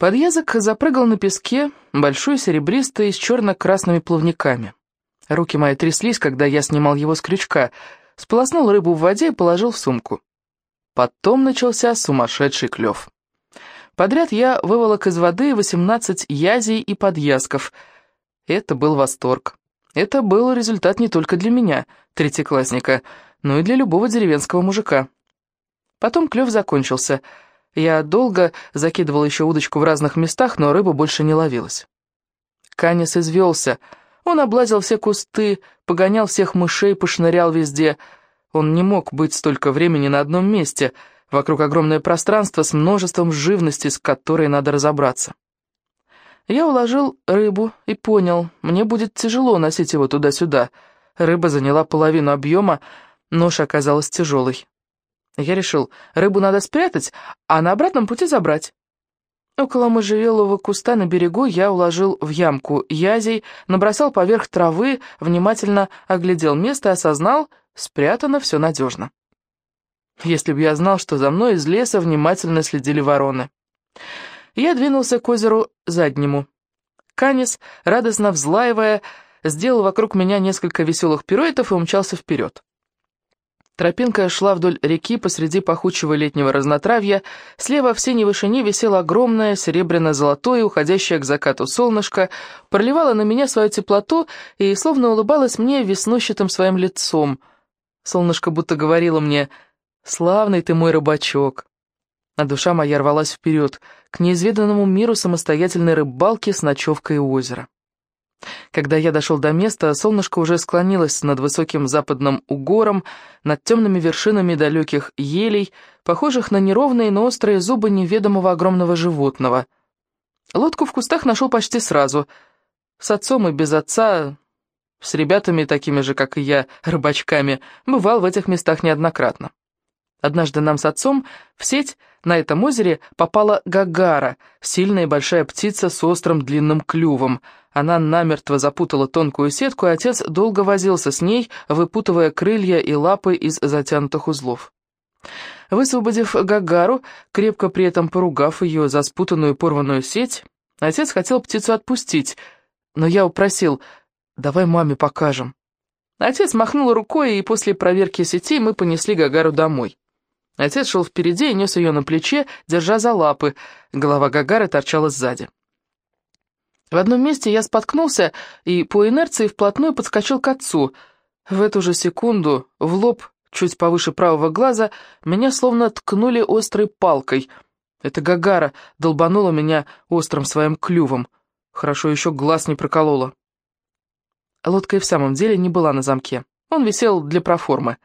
Подъязок запрыгал на песке, большой серебристый, с черно-красными плавниками. Руки мои тряслись, когда я снимал его с крючка, сполоснул рыбу в воде и положил в сумку. Потом начался сумасшедший клев. Подряд я выволок из воды 18 язей и подъязков. Это был восторг. Это был результат не только для меня, третьеклассника, но и для любого деревенского мужика. Потом клев закончился — я долго закидывал еще удочку в разных местах, но рыба больше не ловилась. Канис извелся. Он облазил все кусты, погонял всех мышей, пошнырял везде. Он не мог быть столько времени на одном месте. Вокруг огромное пространство с множеством живности, с которой надо разобраться. Я уложил рыбу и понял, мне будет тяжело носить его туда-сюда. Рыба заняла половину объема, нож оказалась тяжелой. Я решил, рыбу надо спрятать, а на обратном пути забрать. Около можжевелового куста на берегу я уложил в ямку язей, набросал поверх травы, внимательно оглядел место и осознал, спрятано все надежно. Если бы я знал, что за мной из леса внимательно следили вороны. Я двинулся к озеру заднему. Канис, радостно взлаивая, сделал вокруг меня несколько веселых пируэтов и умчался вперед. Тропинка шла вдоль реки посреди пахучего летнего разнотравья. Слева в синей вышине висело огромное серебряно-золотое, уходящее к закату солнышко, проливало на меня свою теплоту и словно улыбалось мне веснущатым своим лицом. Солнышко будто говорило мне «Славный ты мой рыбачок». А душа моя рвалась вперед, к неизведанному миру самостоятельной рыбалки с ночевкой у озера. Когда я дошел до места, солнышко уже склонилось над высоким западным угором, над темными вершинами далеких елей, похожих на неровные, но острые зубы неведомого огромного животного. Лодку в кустах нашел почти сразу. С отцом и без отца, с ребятами, такими же, как и я, рыбачками, бывал в этих местах неоднократно. Однажды нам с отцом в сеть на этом озере попала гагара, сильная и большая птица с острым длинным клювом. Она намертво запутала тонкую сетку, и отец долго возился с ней, выпутывая крылья и лапы из затянутых узлов. Высвободив гагару, крепко при этом поругав ее за спутанную порванную сеть, отец хотел птицу отпустить, но я упросил «давай маме покажем». Отец махнул рукой, и после проверки сетей мы понесли Гагару домой. Отец шел впереди и нес ее на плече, держа за лапы. Голова Гагары торчала сзади. В одном месте я споткнулся и по инерции вплотную подскочил к отцу. В эту же секунду в лоб, чуть повыше правого глаза, меня словно ткнули острой палкой. Эта Гагара долбанула меня острым своим клювом. Хорошо еще глаз не проколола. Лодка и в самом деле не была на замке. Он висел для проформы.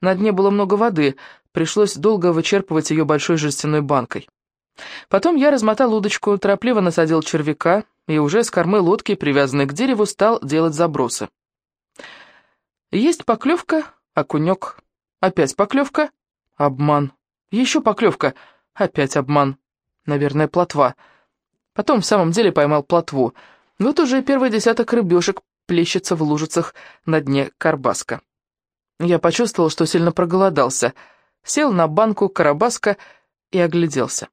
На дне было много воды, пришлось долго вычерпывать ее большой жестяной банкой. Потом я размотал удочку, торопливо насадил червяка и уже с кормы лодки, привязанной к дереву, стал делать забросы. Есть поклевка, окунек. Опять поклевка, обман. Еще поклевка, опять обман. Наверное, плотва. Потом в самом деле поймал плотву. Вот уже первый десяток рыбешек плещется в лужицах на дне карбаска. Я почувствовал, что сильно проголодался. Сел на банку карабаска и огляделся.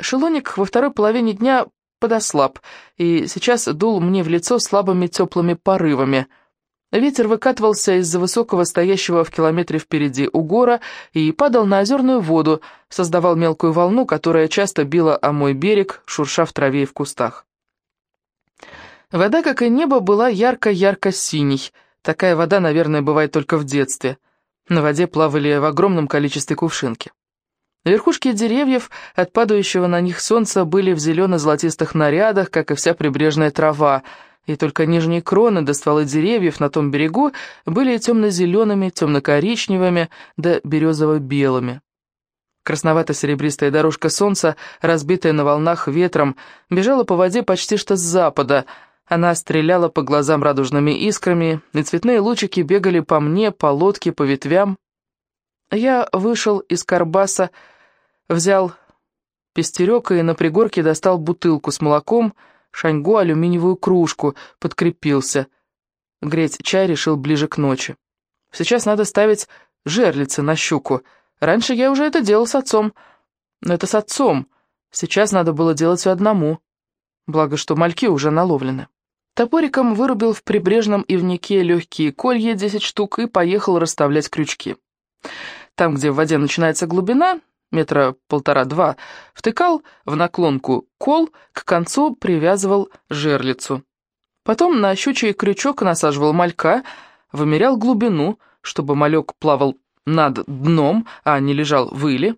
Шелоник во второй половине дня подослаб, и сейчас дул мне в лицо слабыми теплыми порывами. Ветер выкатывался из-за высокого стоящего в километре впереди угора и падал на озерную воду, создавал мелкую волну, которая часто била о мой берег, шурша в траве и в кустах. Вода, как и небо, была ярко-ярко-синей — Такая вода, наверное, бывает только в детстве. На воде плавали в огромном количестве кувшинки. Верхушки деревьев от падающего на них солнца были в зелено-золотистых нарядах, как и вся прибрежная трава, и только нижние кроны до стволы деревьев на том берегу были темно-зелеными, темно-коричневыми да березово-белыми. Красновато-серебристая дорожка солнца, разбитая на волнах ветром, бежала по воде почти что с запада — она стреляла по глазам радужными искрами, и цветные лучики бегали по мне, по лодке, по ветвям. Я вышел из карбаса, взял пестерек и на пригорке достал бутылку с молоком, шаньгу, алюминиевую кружку, подкрепился. Греть чай решил ближе к ночи. Сейчас надо ставить жерлицы на щуку. Раньше я уже это делал с отцом. Но это с отцом. Сейчас надо было делать все одному. Благо, что мальки уже наловлены. Топориком вырубил в прибрежном ивнике легкие колья 10 штук и поехал расставлять крючки. Там, где в воде начинается глубина, метра полтора-два, втыкал в наклонку кол, к концу привязывал жерлицу. Потом на щучий крючок насаживал малька, вымерял глубину, чтобы малек плавал над дном, а не лежал в иле.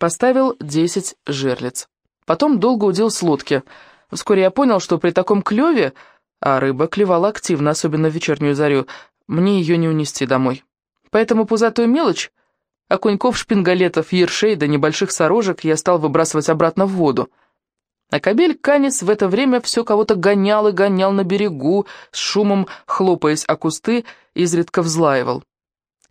Поставил 10 жерлиц. Потом долго удил с лодки. Вскоре я понял, что при таком клеве, а рыба клевала активно, особенно в вечернюю зарю, мне ее не унести домой. Поэтому пузатую мелочь, окуньков, шпингалетов, ершей да небольших сорожек я стал выбрасывать обратно в воду. А кобель Канис в это время все кого-то гонял и гонял на берегу, с шумом хлопаясь о кусты, изредка взлаивал.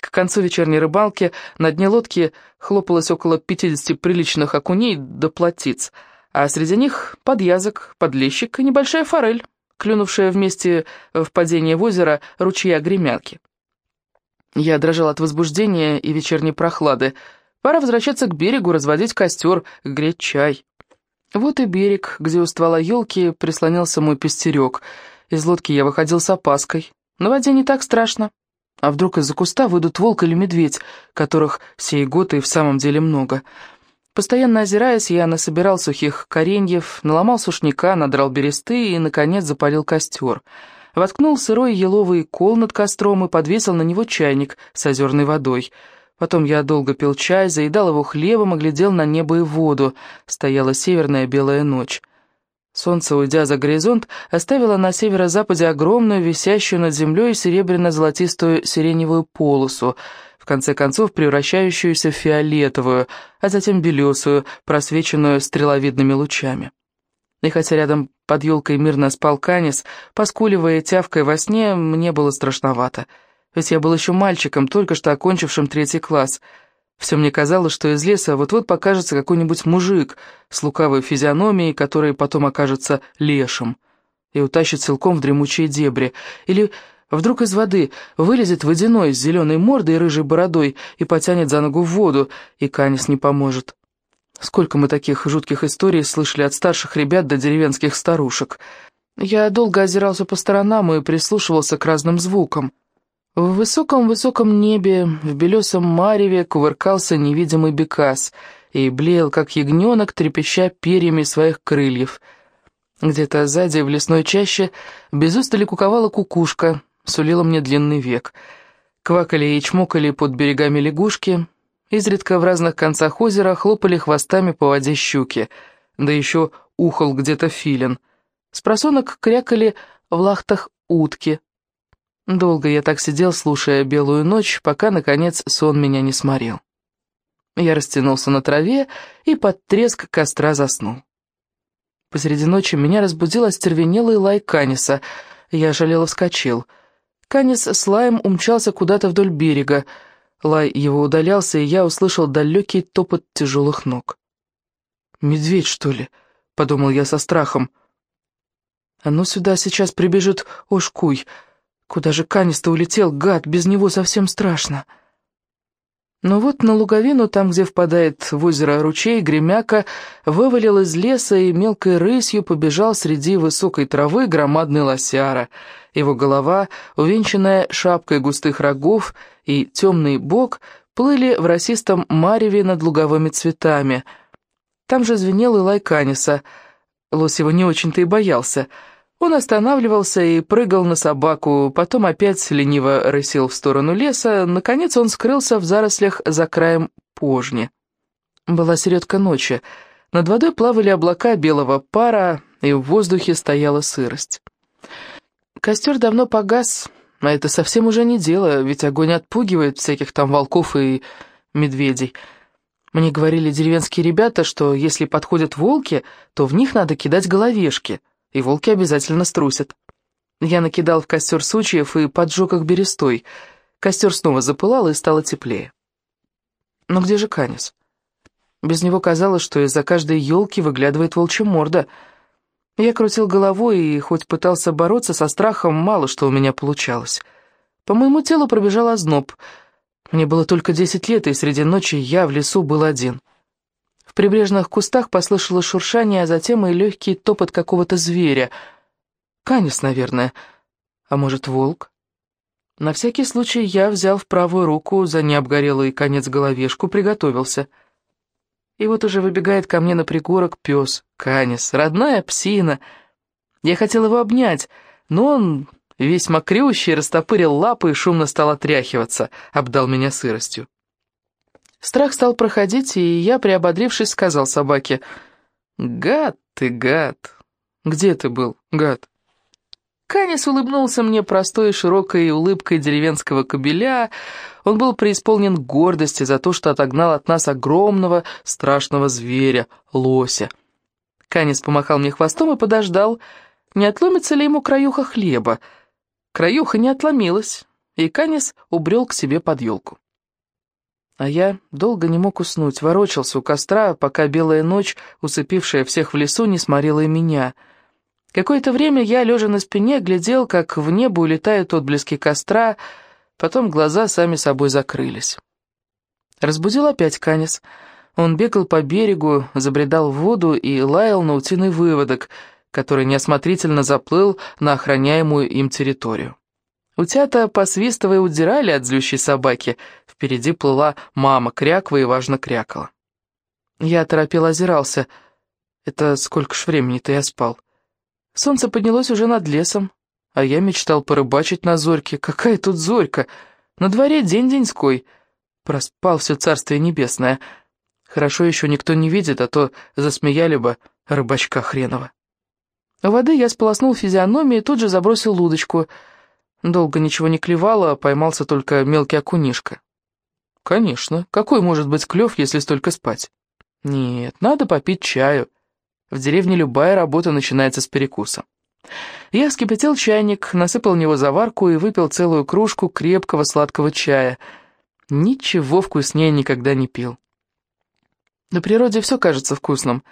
К концу вечерней рыбалки на дне лодки хлопалось около 50 приличных окуней до плотиц, а среди них подъязок, подлещик и небольшая форель, клюнувшая вместе в падение в озеро ручья гремянки. Я дрожал от возбуждения и вечерней прохлады. Пора возвращаться к берегу, разводить костер, греть чай. Вот и берег, где у ствола елки прислонился мой пестерек. Из лодки я выходил с опаской. На воде не так страшно. А вдруг из-за куста выйдут волк или медведь, которых сей год и в самом деле много. Постоянно озираясь, я насобирал сухих кореньев, наломал сушняка, надрал бересты и, наконец, запалил костер. Воткнул сырой еловый кол над костром и подвесил на него чайник с озерной водой. Потом я долго пил чай, заедал его хлебом и глядел на небо и воду. Стояла северная белая ночь. Солнце, уйдя за горизонт, оставило на северо-западе огромную, висящую над землей серебряно-золотистую сиреневую полосу, в конце концов превращающуюся в фиолетовую, а затем белесую, просвеченную стреловидными лучами. И хотя рядом под елкой мирно спал Канис, поскуливая тявкой во сне, мне было страшновато. Ведь я был еще мальчиком, только что окончившим третий класс — все мне казалось, что из леса вот-вот покажется какой-нибудь мужик с лукавой физиономией, который потом окажется лешим и утащит силком в дремучие дебри. Или вдруг из воды вылезет водяной с зеленой мордой и рыжей бородой и потянет за ногу в воду, и Канис не поможет. Сколько мы таких жутких историй слышали от старших ребят до деревенских старушек. Я долго озирался по сторонам и прислушивался к разным звукам. В высоком-высоком небе, в белесом мареве кувыркался невидимый бекас и блеял, как ягненок, трепеща перьями своих крыльев. Где-то сзади, в лесной чаще, без устали куковала кукушка, сулила мне длинный век. Квакали и чмокали под берегами лягушки, изредка в разных концах озера хлопали хвостами по воде щуки, да еще ухал где-то филин. С просонок крякали в лахтах утки — Долго я так сидел, слушая белую ночь, пока, наконец, сон меня не сморил. Я растянулся на траве и под треск костра заснул. Посреди ночи меня разбудил остервенелый лай Каниса. Я жалело вскочил. Канис с лаем умчался куда-то вдоль берега. Лай его удалялся, и я услышал далекий топот тяжелых ног. «Медведь, что ли?» — подумал я со страхом. «А ну сюда сейчас прибежит Ошкуй», Куда же Каниста улетел, гад, без него совсем страшно. Но вот на луговину, там, где впадает в озеро ручей, Гремяка вывалил из леса и мелкой рысью побежал среди высокой травы громадный лосяра. Его голова, увенчанная шапкой густых рогов, и темный бок плыли в росистом мареве над луговыми цветами. Там же звенел и лай Каниса. Лось его не очень-то и боялся — он останавливался и прыгал на собаку, потом опять лениво рысил в сторону леса, наконец он скрылся в зарослях за краем пожни. Была середка ночи, над водой плавали облака белого пара, и в воздухе стояла сырость. Костер давно погас, а это совсем уже не дело, ведь огонь отпугивает всяких там волков и медведей. Мне говорили деревенские ребята, что если подходят волки, то в них надо кидать головешки — и волки обязательно струсят. Я накидал в костер сучьев и поджег их берестой. Костер снова запылал и стало теплее. Но где же Канис? Без него казалось, что из-за каждой елки выглядывает волчья морда. Я крутил головой и хоть пытался бороться со страхом, мало что у меня получалось. По моему телу пробежал озноб. Мне было только десять лет, и среди ночи я в лесу был один. В прибрежных кустах послышалось шуршание, а затем и легкий топот какого-то зверя. Канис, наверное. А может, волк? На всякий случай я взял в правую руку за необгорелый конец головешку, приготовился. И вот уже выбегает ко мне на пригорок пес, Канис, родная псина. Я хотел его обнять, но он весь мокрющий, растопырил лапы и шумно стал отряхиваться, обдал меня сыростью. Страх стал проходить, и я, приободрившись, сказал собаке, «Гад ты, гад! Где ты был, гад?» Канис улыбнулся мне простой и широкой улыбкой деревенского кобеля. Он был преисполнен гордости за то, что отогнал от нас огромного страшного зверя, лося. Канис помахал мне хвостом и подождал, не отломится ли ему краюха хлеба. Краюха не отломилась, и Канис убрел к себе под елку. А я долго не мог уснуть, ворочался у костра, пока белая ночь, усыпившая всех в лесу, не сморила и меня — Какое-то время я, лежа на спине, глядел, как в небо улетают отблески костра, потом глаза сами собой закрылись. Разбудил опять Канис. Он бегал по берегу, забредал в воду и лаял на утиный выводок, который неосмотрительно заплыл на охраняемую им территорию. Утята, посвистывая, удирали от злющей собаки. Впереди плыла мама, кряква и важно крякала. Я торопел озирался. Это сколько ж времени-то я спал? Солнце поднялось уже над лесом, а я мечтал порыбачить на зорьке. Какая тут зорька? На дворе день-деньской. Проспал все царствие небесное. Хорошо еще никто не видит, а то засмеяли бы рыбачка хренова. У воды я сполоснул физиономию и тут же забросил удочку. Долго ничего не клевало, поймался только мелкий окунишка. Конечно, какой может быть клев, если столько спать? Нет, надо попить чаю. В деревне любая работа начинается с перекуса. Я вскипятил чайник, насыпал в него заварку и выпил целую кружку крепкого сладкого чая. Ничего вкуснее никогда не пил. На природе все кажется вкусным.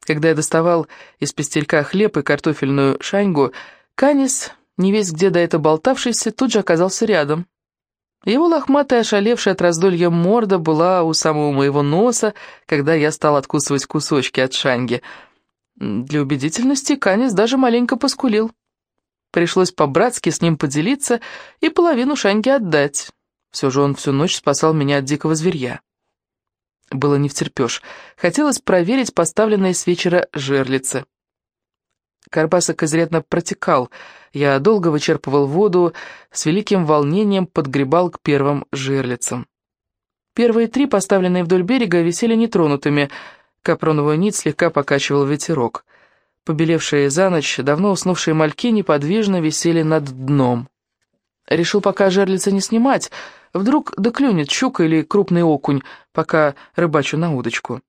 Когда я доставал из пестелька хлеб и картофельную шаньгу, Канис, не весь где до этого болтавшийся, тут же оказался рядом. Его лохматая, ошалевшая от раздолья морда была у самого моего носа, когда я стал откусывать кусочки от шанги. Для убедительности Канис даже маленько поскулил. Пришлось по-братски с ним поделиться и половину шанги отдать. Все же он всю ночь спасал меня от дикого зверья. Было не втерпешь. Хотелось проверить поставленные с вечера жерлицы. Карбасок изрядно протекал. Я долго вычерпывал воду, с великим волнением подгребал к первым жерлицам. Первые три, поставленные вдоль берега, висели нетронутыми. Капроновую нить слегка покачивал ветерок. Побелевшие за ночь, давно уснувшие мальки неподвижно висели над дном. Решил пока жерлицы не снимать, вдруг доклюнет щука или крупный окунь, пока рыбачу на удочку.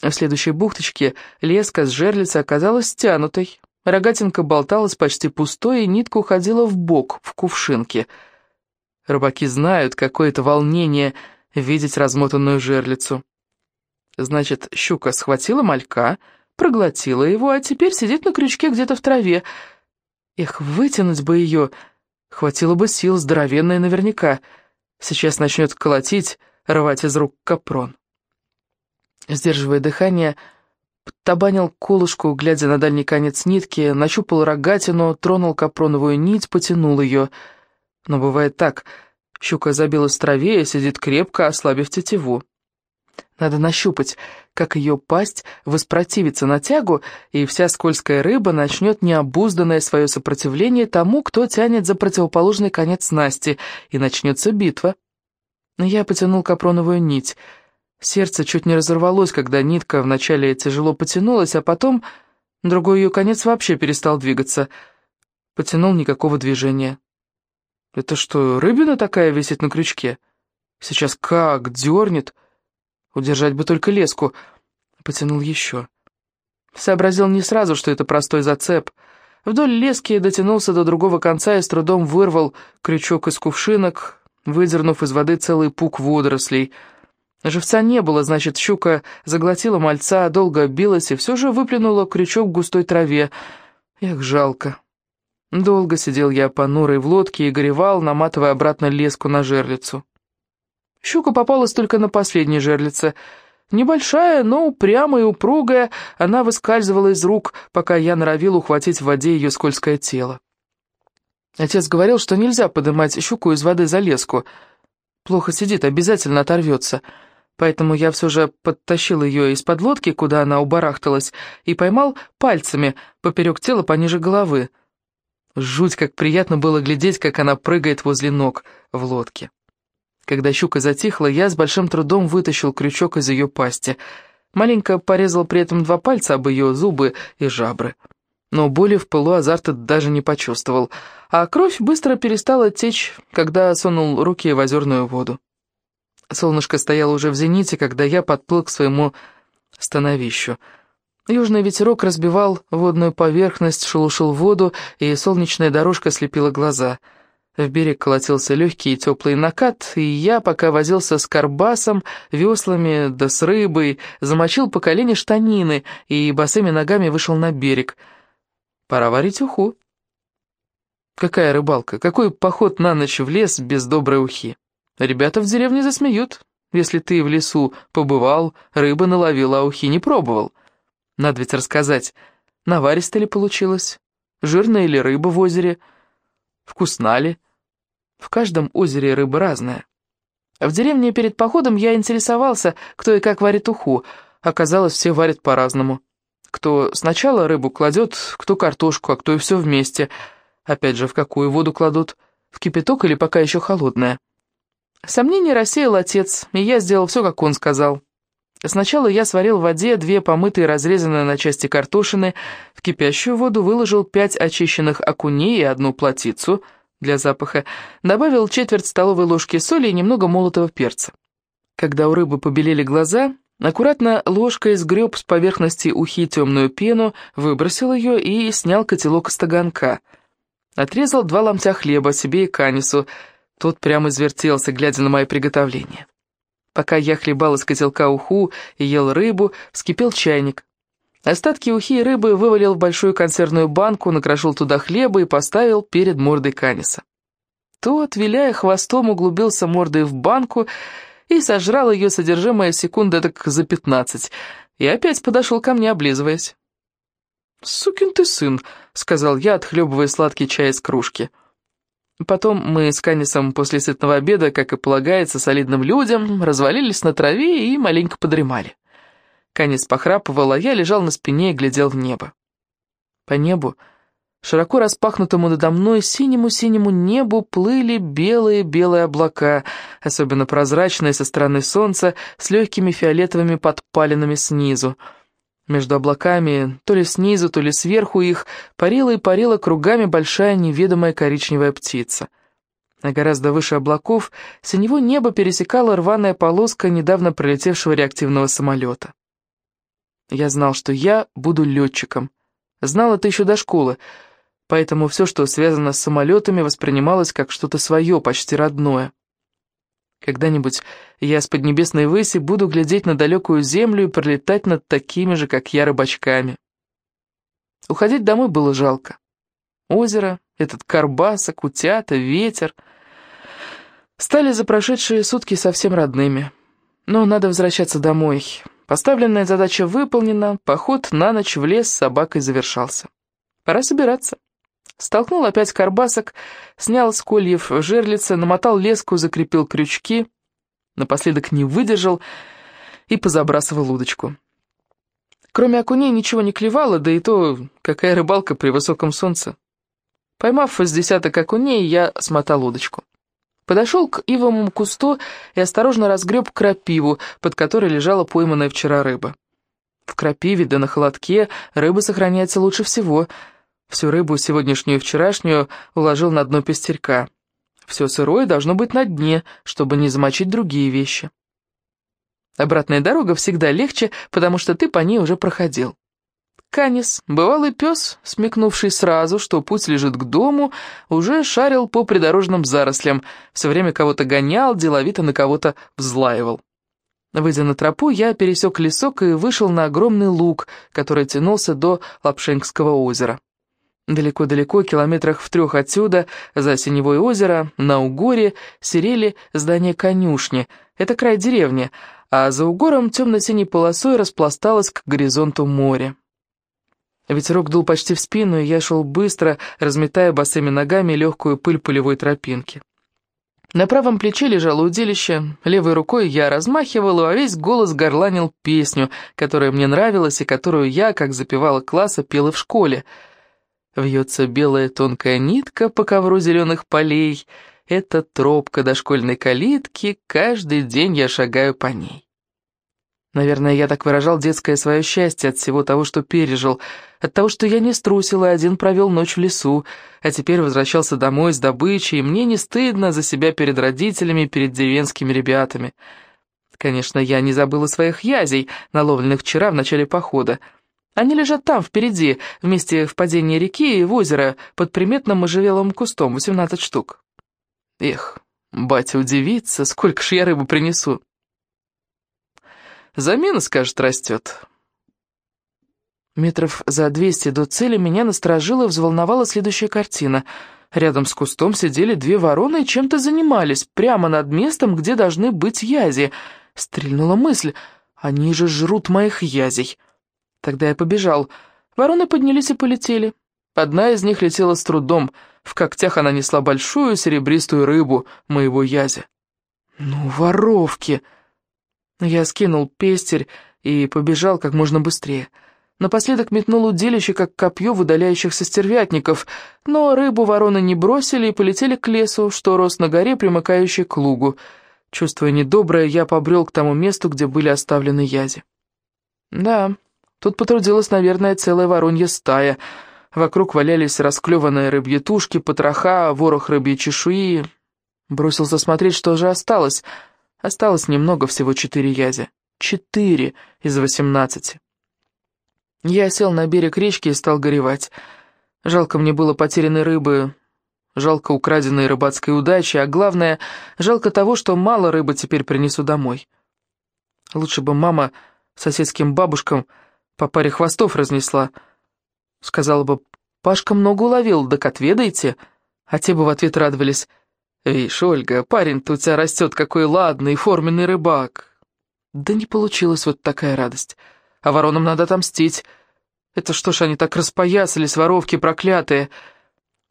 В следующей бухточке леска с жерлицы оказалась стянутой. Рогатинка болталась почти пустой, и нитка уходила в бок, в кувшинке. Рыбаки знают, какое это волнение видеть размотанную жерлицу. Значит, щука схватила малька, проглотила его, а теперь сидит на крючке где-то в траве. Эх, вытянуть бы ее, хватило бы сил, здоровенная наверняка. Сейчас начнет колотить, рвать из рук капрон. Сдерживая дыхание, Табанил колышку, глядя на дальний конец нитки, нащупал рогатину, тронул капроновую нить, потянул ее. Но бывает так, щука забилась в траве и сидит крепко, ослабив тетиву. Надо нащупать, как ее пасть воспротивится на тягу, и вся скользкая рыба начнет необузданное свое сопротивление тому, кто тянет за противоположный конец снасти, и начнется битва. Я потянул капроновую нить — Сердце чуть не разорвалось, когда нитка вначале тяжело потянулась, а потом другой ее конец вообще перестал двигаться. Потянул никакого движения. Это что, рыбина такая висит на крючке? Сейчас как дернет. Удержать бы только леску. Потянул еще. Сообразил не сразу, что это простой зацеп. Вдоль лески дотянулся до другого конца и с трудом вырвал крючок из кувшинок, выдернув из воды целый пук водорослей — Живца не было, значит, щука заглотила мальца, долго билась и все же выплюнула крючок в густой траве. Эх, жалко. Долго сидел я понурой в лодке и горевал, наматывая обратно леску на жерлицу. Щука попалась только на последней жерлице. Небольшая, но упрямая и упругая, она выскальзывала из рук, пока я норовил ухватить в воде ее скользкое тело. Отец говорил, что нельзя поднимать щуку из воды за леску. Плохо сидит, обязательно оторвется. Поэтому я все же подтащил ее из-под лодки, куда она убарахталась, и поймал пальцами поперек тела пониже головы. Жуть, как приятно было глядеть, как она прыгает возле ног в лодке. Когда щука затихла, я с большим трудом вытащил крючок из ее пасти. Маленько порезал при этом два пальца об ее зубы и жабры. Но боли в пылу азарта даже не почувствовал, а кровь быстро перестала течь, когда сунул руки в озерную воду. Солнышко стояло уже в зените, когда я подплыл к своему становищу. Южный ветерок разбивал водную поверхность, шелушил воду, и солнечная дорожка слепила глаза — в берег колотился легкий и теплый накат, и я, пока возился с карбасом, веслами да с рыбой, замочил по колени штанины и босыми ногами вышел на берег. Пора варить уху. Какая рыбалка, какой поход на ночь в лес без доброй ухи? Ребята в деревне засмеют, если ты в лесу побывал, рыбы наловил, а ухи не пробовал. Надо ведь рассказать, наваристо ли получилось, жирная ли рыба в озере, вкусна ли, в каждом озере рыба разная. В деревне перед походом я интересовался, кто и как варит уху. Оказалось, все варят по-разному. Кто сначала рыбу кладет, кто картошку, а кто и все вместе. Опять же, в какую воду кладут? В кипяток или пока еще холодная? Сомнение рассеял отец, и я сделал все, как он сказал. Сначала я сварил в воде две помытые разрезанные на части картошины, в кипящую воду выложил пять очищенных окуней и одну плотицу — для запаха, добавил четверть столовой ложки соли и немного молотого перца. Когда у рыбы побелели глаза, аккуратно ложкой сгреб с поверхности ухи темную пену, выбросил ее и снял котелок из таганка. Отрезал два ломтя хлеба себе и Канису, тот прямо извертелся, глядя на мои приготовления. Пока я хлебал из котелка уху и ел рыбу, вскипел чайник. Остатки ухи и рыбы вывалил в большую консервную банку, накрошил туда хлеба и поставил перед мордой Каниса. Тот, виляя хвостом, углубился мордой в банку и сожрал ее содержимое секунды так за пятнадцать, и опять подошел ко мне, облизываясь. «Сукин ты сын», — сказал я, отхлебывая сладкий чай из кружки. Потом мы с Канисом после сытного обеда, как и полагается солидным людям, развалились на траве и маленько подремали. Канец похрапывал, а я лежал на спине и глядел в небо. По небу, широко распахнутому надо мной синему-синему небу, плыли белые-белые облака, особенно прозрачные со стороны солнца, с легкими фиолетовыми подпалинами снизу. Между облаками, то ли снизу, то ли сверху их, парила и парила кругами большая неведомая коричневая птица. А гораздо выше облаков синего неба пересекала рваная полоска недавно пролетевшего реактивного самолета. Я знал, что я буду летчиком. Знал это еще до школы, поэтому все, что связано с самолетами, воспринималось как что-то свое, почти родное. Когда-нибудь я с поднебесной выси буду глядеть на далекую землю и пролетать над такими же, как я, рыбачками. Уходить домой было жалко. Озеро, этот карбасок, утята, ветер стали за прошедшие сутки совсем родными. Но надо возвращаться домой. Поставленная задача выполнена, поход на ночь в лес с собакой завершался. Пора собираться. Столкнул опять карбасок, снял с кольев жерлицы, намотал леску, закрепил крючки, напоследок не выдержал и позабрасывал удочку. Кроме окуней ничего не клевало, да и то, какая рыбалка при высоком солнце. Поймав с десяток окуней, я смотал удочку. Подошел к ивовому кусту и осторожно разгреб крапиву, под которой лежала пойманная вчера рыба. В крапиве да на холодке рыба сохраняется лучше всего. Всю рыбу, сегодняшнюю и вчерашнюю, уложил на дно пестерька. Все сырое должно быть на дне, чтобы не замочить другие вещи. Обратная дорога всегда легче, потому что ты по ней уже проходил. Канис, бывалый пес, смекнувший сразу, что путь лежит к дому, уже шарил по придорожным зарослям, все время кого-то гонял, деловито на кого-то взлаивал. Выйдя на тропу, я пересек лесок и вышел на огромный луг, который тянулся до Лапшенского озера. Далеко-далеко, километрах в трех отсюда, за Синевое озеро, на Угоре, серели здание конюшни. Это край деревни, а за угором темно-синей полосой распласталось к горизонту море. Ветерок дул почти в спину, и я шел быстро, разметая босыми ногами легкую пыль полевой тропинки. На правом плече лежало удилище, левой рукой я размахивал, а весь голос горланил песню, которая мне нравилась и которую я, как запевала класса, пела в школе. Вьется белая тонкая нитка по ковру зеленых полей, это тропка до школьной калитки, каждый день я шагаю по ней. Наверное, я так выражал детское свое счастье от всего того, что пережил, от того, что я не струсил и один провел ночь в лесу, а теперь возвращался домой с добычей, и мне не стыдно за себя перед родителями, перед деревенскими ребятами. Конечно, я не забыла своих язей, наловленных вчера в начале похода. Они лежат там, впереди, вместе в падении реки и в озеро, под приметным можжевелым кустом, 18 штук. Эх, батя удивится, сколько ж я рыбу принесу. Замена, скажет, растет. Метров за двести до цели меня насторожила и взволновала следующая картина. Рядом с кустом сидели две вороны и чем-то занимались, прямо над местом, где должны быть язи. Стрельнула мысль, они же жрут моих язей. Тогда я побежал. Вороны поднялись и полетели. Одна из них летела с трудом. В когтях она несла большую серебристую рыбу моего язи. «Ну, воровки!» Я скинул пестерь и побежал как можно быстрее. Напоследок метнул удилище, как копье в удаляющихся стервятников, но рыбу вороны не бросили и полетели к лесу, что рос на горе, примыкающей к лугу. Чувствуя недоброе, я побрел к тому месту, где были оставлены язи. Да, тут потрудилась, наверное, целая воронья стая. Вокруг валялись расклеванные рыбьи тушки, потроха, ворох рыбьей чешуи. Бросился смотреть, что же осталось — Осталось немного, всего четыре язи. Четыре из восемнадцати. Я сел на берег речки и стал горевать. Жалко мне было потерянной рыбы, жалко украденной рыбацкой удачи, а главное, жалко того, что мало рыбы теперь принесу домой. Лучше бы мама соседским бабушкам по паре хвостов разнесла. Сказала бы, Пашка много уловил, так отведайте. А те бы в ответ радовались, «Вишь, Ольга, парень-то у тебя растет какой ладный, форменный рыбак». Да не получилась вот такая радость. А воронам надо отомстить. Это что ж они так распоясались, воровки проклятые.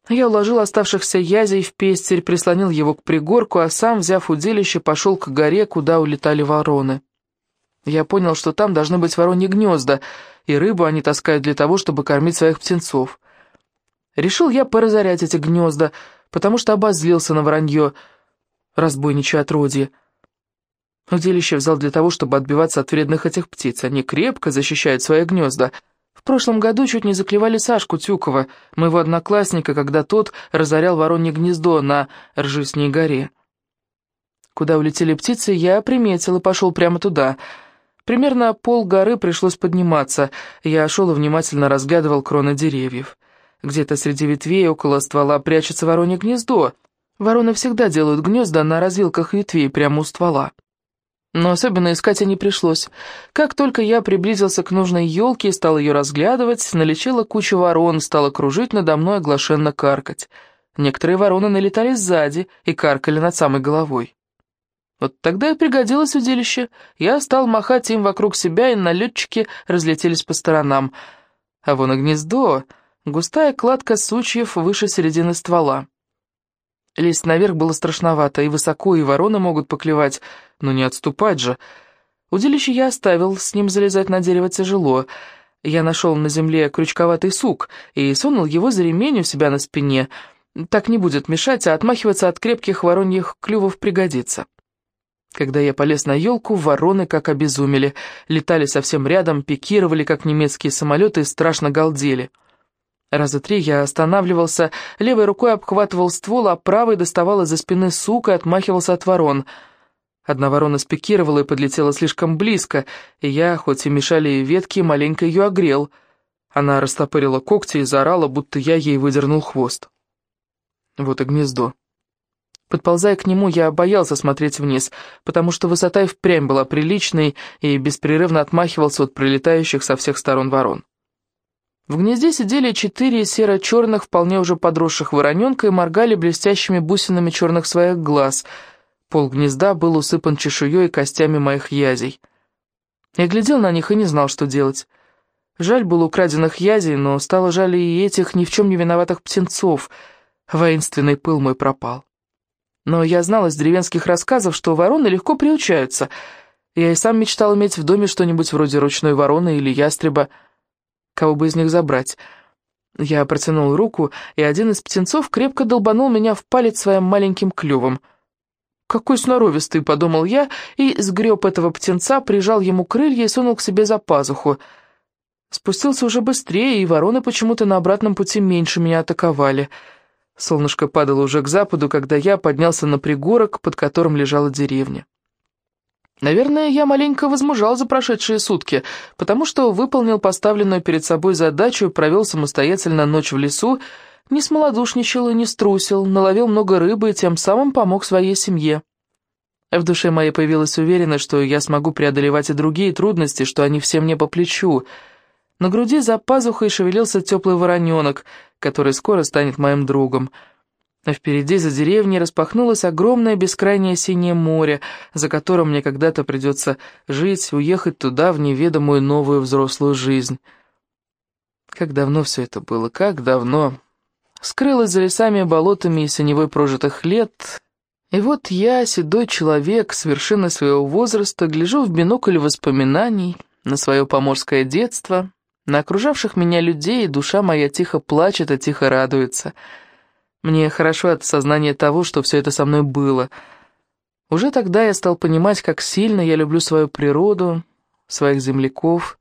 Я уложил оставшихся язей в пестерь, прислонил его к пригорку, а сам, взяв удилище, пошел к горе, куда улетали вороны. Я понял, что там должны быть вороньи гнезда, и рыбу они таскают для того, чтобы кормить своих птенцов. Решил я поразорять эти гнезда, потому что обозлился на вранье разбойничье отродье. Удилище взял для того, чтобы отбиваться от вредных этих птиц. Они крепко защищают свои гнезда. В прошлом году чуть не заклевали Сашку Тюкова, моего одноклассника, когда тот разорял воронье гнездо на Ржисней горе. Куда улетели птицы, я приметил и пошел прямо туда. Примерно пол горы пришлось подниматься. Я шел и внимательно разглядывал кроны деревьев. Где-то среди ветвей около ствола прячется воронье гнездо. Вороны всегда делают гнезда на развилках ветвей прямо у ствола. Но особенно искать и не пришлось. Как только я приблизился к нужной елке и стал ее разглядывать, налечила куча ворон, стала кружить надо мной оглашенно каркать. Некоторые вороны налетали сзади и каркали над самой головой. Вот тогда и пригодилось удилище. Я стал махать им вокруг себя, и налетчики разлетелись по сторонам. А вон и гнездо... Густая кладка сучьев выше середины ствола. Лезть наверх было страшновато, и высоко, и вороны могут поклевать, но не отступать же. Удилище я оставил, с ним залезать на дерево тяжело. Я нашел на земле крючковатый сук и сунул его за ремень у себя на спине. Так не будет мешать, а отмахиваться от крепких вороньих клювов пригодится. Когда я полез на елку, вороны как обезумели, летали совсем рядом, пикировали, как немецкие самолеты, и страшно галдели. Раза три я останавливался, левой рукой обхватывал ствол, а правой доставал из-за спины сук и отмахивался от ворон. Одна ворона спикировала и подлетела слишком близко, и я, хоть и мешали ветки, маленько ее огрел. Она растопырила когти и заорала, будто я ей выдернул хвост. Вот и гнездо. Подползая к нему, я боялся смотреть вниз, потому что высота и впрямь была приличной, и беспрерывно отмахивался от прилетающих со всех сторон ворон. В гнезде сидели четыре серо-черных, вполне уже подросших вороненка и моргали блестящими бусинами черных своих глаз. Пол гнезда был усыпан чешуей и костями моих язей. Я глядел на них и не знал, что делать. Жаль было украденных язей, но стало жаль и этих ни в чем не виноватых птенцов. Воинственный пыл мой пропал. Но я знал из деревенских рассказов, что вороны легко приучаются. Я и сам мечтал иметь в доме что-нибудь вроде ручной вороны или ястреба. Кого бы из них забрать? Я протянул руку, и один из птенцов крепко долбанул меня в палец своим маленьким клювом — «Какой сноровистый», — подумал я, и сгреб этого птенца, прижал ему крылья и сунул к себе за пазуху. Спустился уже быстрее, и вороны почему-то на обратном пути меньше меня атаковали. Солнышко падало уже к западу, когда я поднялся на пригорок, под которым лежала деревня. Наверное, я маленько возмужал за прошедшие сутки, потому что выполнил поставленную перед собой задачу, провел самостоятельно ночь в лесу, не смолодушничал и не струсил, наловил много рыбы и тем самым помог своей семье. В душе моей появилась уверенность, что я смогу преодолевать и другие трудности, что они все мне по плечу. На груди за пазухой шевелился теплый вороненок, который скоро станет моим другом. А впереди за деревней распахнулось огромное бескрайнее синее море, за которым мне когда-то придется жить, уехать туда, в неведомую новую взрослую жизнь. Как давно все это было, как давно скрылась за лесами, болотами и синевой прожитых лет. И вот я, седой человек, с вершины своего возраста, гляжу в бинокль воспоминаний на свое поморское детство, на окружавших меня людей, душа моя тихо плачет и тихо радуется. Мне хорошо от сознания того, что все это со мной было. Уже тогда я стал понимать, как сильно я люблю свою природу, своих земляков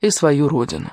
и свою родину.